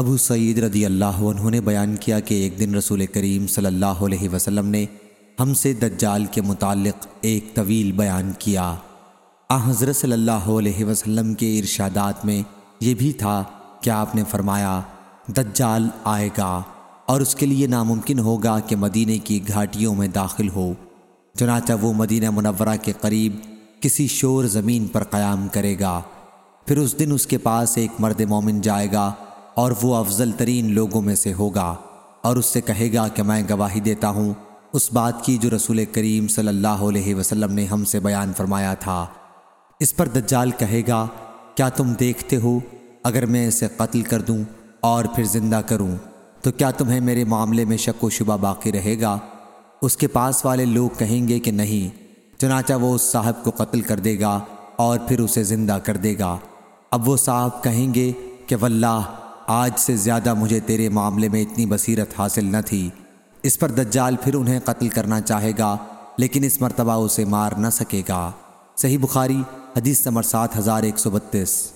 ابو سعید رضی اللہ عنہ نے بیان کیا کہ ایک دن رسول کریم صلی اللہ علیہ وسلم نے ہم سے دجال کے متعلق ایک طویل بیان کیا۔ آ حضرت صلی اللہ علیہ وسلم کے ارشادات میں یہ بھی تھا کہ آپ نے فرمایا، دجال آئے گا اور اس کے لیے ناممکن ہوگا کہ مدینہ کی گھاٹیوں میں داخل ہو۔ چنانچہ وہ مدینہ منورہ کے قریب کسی شور زمین پر قیام کرے گا۔ پھر اس دن اس کے پاس ایک مرد مومن جائے گا اور وہ افضل ترین لوگوں میں سے ہوگا اور اس سے کہے گا کہ میں گواہی دیتا ہوں، اس بات کی جو رسول کریم صلی اللہ علیہ وسلم نے ہم سے بیان فرمایا تھا۔ اس پر دجال کہے گا، کیا تم دیکھتے ہو؟ اگر میں اسے قتل کر دوں اور پھر زندہ کروں، تو کیا تمہیں میرے معاملے میں شک و شبہ باقی رہے گا؟ اس کے پاس والے لوگ کہیں گے کہ نہیں، چنانچہ وہ اس صاحب کو قتل کر دے گا اور پھر اسے زندہ کر دے گا۔ اب وہ صاحب کہیں گے کہ واللہ آج سے زیادہ مجھے تیرے معاملے میں اتنی بصیرت حاصل نہ تھی۔ اس پر دجال پھر انہیں قتل کرنا چاہے گا، لیکن اس مرتبہ اسے مار نہ سکے گا۔ صحیح بخاری، حدیث نمبر سات ہزار ایک سو بتیس۔